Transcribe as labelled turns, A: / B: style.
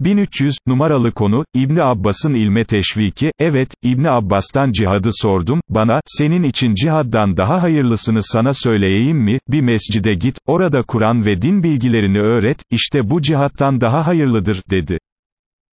A: 1300, numaralı konu, İbni Abbas'ın ilme teşviki, evet, İbni Abbas'tan cihadı sordum, bana, senin için cihaddan daha hayırlısını sana söyleyeyim mi, bir mescide git, orada Kur'an ve din bilgilerini öğret, işte bu cihattan daha hayırlıdır, dedi.